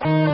Bye.